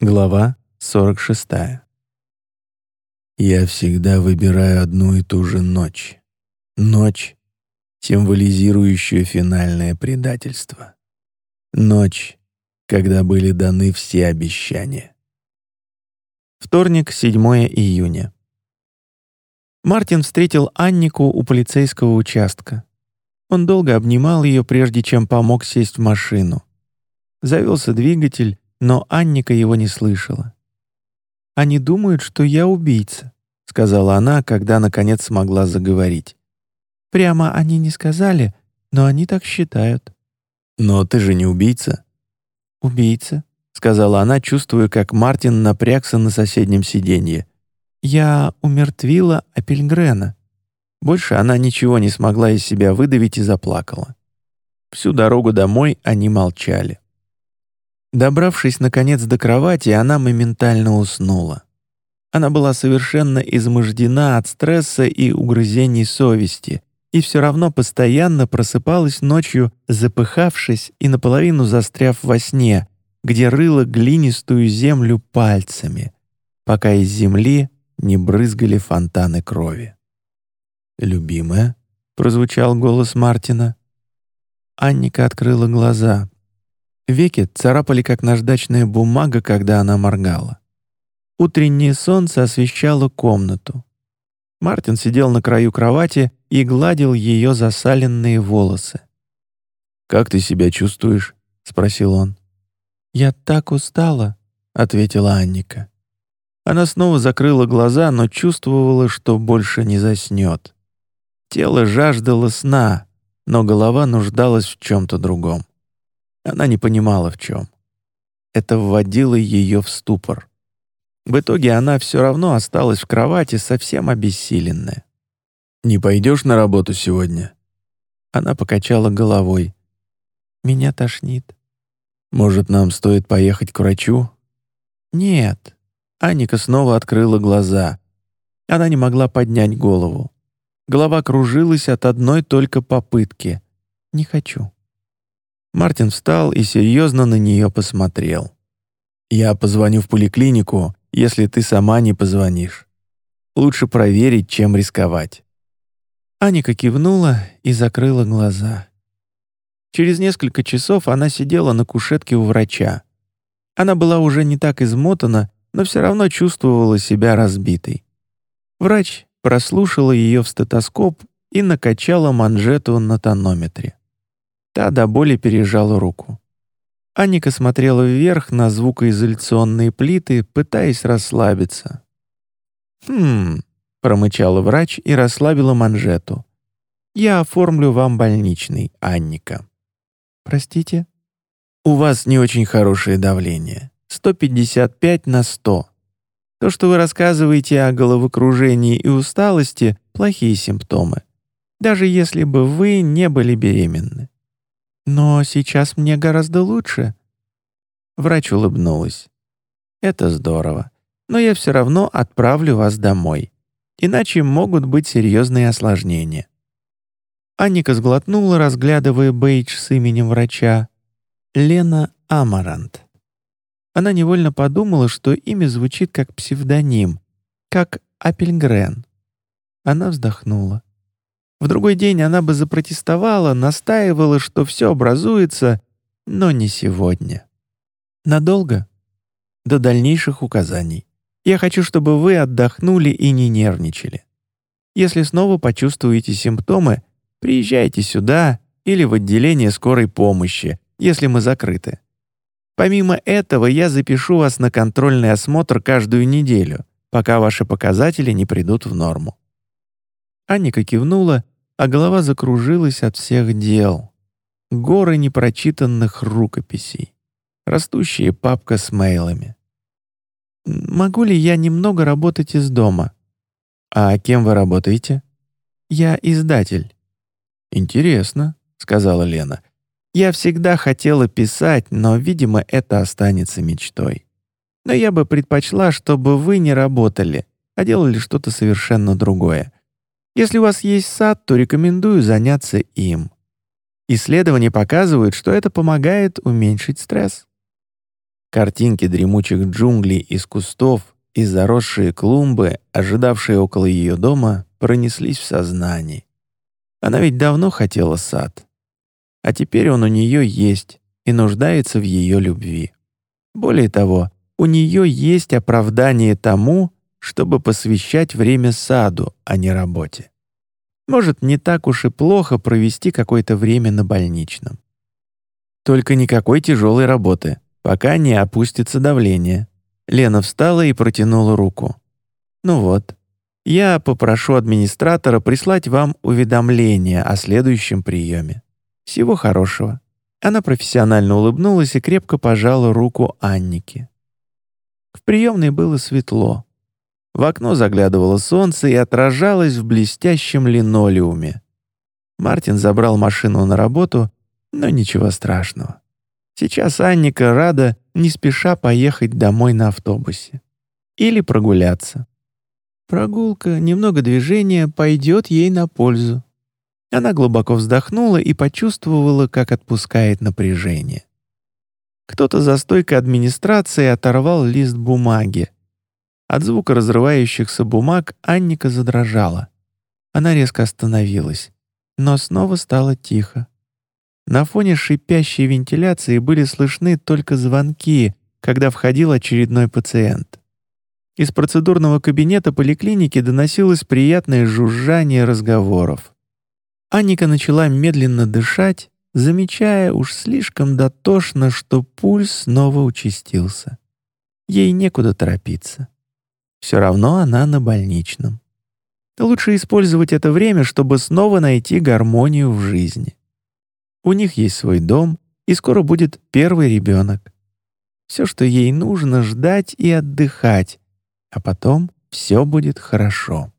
Глава 46. Я всегда выбираю одну и ту же ночь. Ночь, символизирующую финальное предательство. Ночь, когда были даны все обещания. Вторник, 7 июня. Мартин встретил Аннику у полицейского участка. Он долго обнимал ее, прежде чем помог сесть в машину. Завелся двигатель, но Анника его не слышала. «Они думают, что я убийца», — сказала она, когда наконец смогла заговорить. «Прямо они не сказали, но они так считают». «Но ты же не убийца». «Убийца», — сказала она, чувствуя, как Мартин напрягся на соседнем сиденье. «Я умертвила Апельгрена». Больше она ничего не смогла из себя выдавить и заплакала. Всю дорогу домой они молчали. Добравшись, наконец, до кровати, она моментально уснула. Она была совершенно измождена от стресса и угрызений совести, и все равно постоянно просыпалась ночью, запыхавшись и наполовину застряв во сне, где рыла глинистую землю пальцами, пока из земли не брызгали фонтаны крови. «Любимая?» — прозвучал голос Мартина. Анника открыла глаза, Веки царапали, как наждачная бумага, когда она моргала. Утреннее солнце освещало комнату. Мартин сидел на краю кровати и гладил ее засаленные волосы. «Как ты себя чувствуешь?» — спросил он. «Я так устала», — ответила Анника. Она снова закрыла глаза, но чувствовала, что больше не заснет. Тело жаждало сна, но голова нуждалась в чем-то другом. Она не понимала, в чем. Это вводило ее в ступор. В итоге она все равно осталась в кровати, совсем обессиленная. «Не пойдешь на работу сегодня?» Она покачала головой. «Меня тошнит». «Может, нам стоит поехать к врачу?» «Нет». Аника снова открыла глаза. Она не могла поднять голову. Голова кружилась от одной только попытки. «Не хочу». Мартин встал и серьезно на нее посмотрел. «Я позвоню в поликлинику, если ты сама не позвонишь. Лучше проверить, чем рисковать». Аника кивнула и закрыла глаза. Через несколько часов она сидела на кушетке у врача. Она была уже не так измотана, но все равно чувствовала себя разбитой. Врач прослушала ее в стетоскоп и накачала манжету на тонометре. Та до боли пережала руку. Анника смотрела вверх на звукоизоляционные плиты, пытаясь расслабиться. «Хм...» — промычала врач и расслабила манжету. «Я оформлю вам больничный, Анника». «Простите?» «У вас не очень хорошее давление. 155 на 100. То, что вы рассказываете о головокружении и усталости — плохие симптомы, даже если бы вы не были беременны. «Но сейчас мне гораздо лучше». Врач улыбнулась. «Это здорово, но я все равно отправлю вас домой, иначе могут быть серьезные осложнения». Анника сглотнула, разглядывая бейдж с именем врача. Лена Амарант. Она невольно подумала, что имя звучит как псевдоним, как Апельгрен. Она вздохнула. В другой день она бы запротестовала, настаивала, что все образуется, но не сегодня. Надолго? До дальнейших указаний. Я хочу, чтобы вы отдохнули и не нервничали. Если снова почувствуете симптомы, приезжайте сюда или в отделение скорой помощи, если мы закрыты. Помимо этого, я запишу вас на контрольный осмотр каждую неделю, пока ваши показатели не придут в норму. Анника кивнула, а голова закружилась от всех дел. Горы непрочитанных рукописей. Растущая папка с мейлами. «Могу ли я немного работать из дома?» «А кем вы работаете?» «Я издатель». «Интересно», — сказала Лена. «Я всегда хотела писать, но, видимо, это останется мечтой. Но я бы предпочла, чтобы вы не работали, а делали что-то совершенно другое. Если у вас есть сад, то рекомендую заняться им. Исследования показывают, что это помогает уменьшить стресс. Картинки дремучих джунглей из кустов и заросшие клумбы, ожидавшие около ее дома, пронеслись в сознании. Она ведь давно хотела сад. А теперь он у нее есть и нуждается в ее любви. Более того, у нее есть оправдание тому, чтобы посвящать время саду, а не работе. Может, не так уж и плохо провести какое-то время на больничном. Только никакой тяжелой работы, пока не опустится давление. Лена встала и протянула руку. «Ну вот, я попрошу администратора прислать вам уведомление о следующем приеме. Всего хорошего». Она профессионально улыбнулась и крепко пожала руку Аннике. В приемной было светло. В окно заглядывало солнце и отражалось в блестящем линолеуме. Мартин забрал машину на работу, но ничего страшного. Сейчас Анника рада не спеша поехать домой на автобусе. Или прогуляться. Прогулка, немного движения пойдет ей на пользу. Она глубоко вздохнула и почувствовала, как отпускает напряжение. Кто-то за стойкой администрации оторвал лист бумаги, от звука разрывающихся бумаг Анника задрожала. Она резко остановилась, но снова стало тихо. На фоне шипящей вентиляции были слышны только звонки, когда входил очередной пациент. Из процедурного кабинета поликлиники доносилось приятное жужжание разговоров. Анника начала медленно дышать, замечая уж слишком дотошно, что пульс снова участился. Ей некуда торопиться. Все равно она на больничном. Лучше использовать это время, чтобы снова найти гармонию в жизни. У них есть свой дом, и скоро будет первый ребенок. Все, что ей нужно, ждать и отдыхать, а потом все будет хорошо.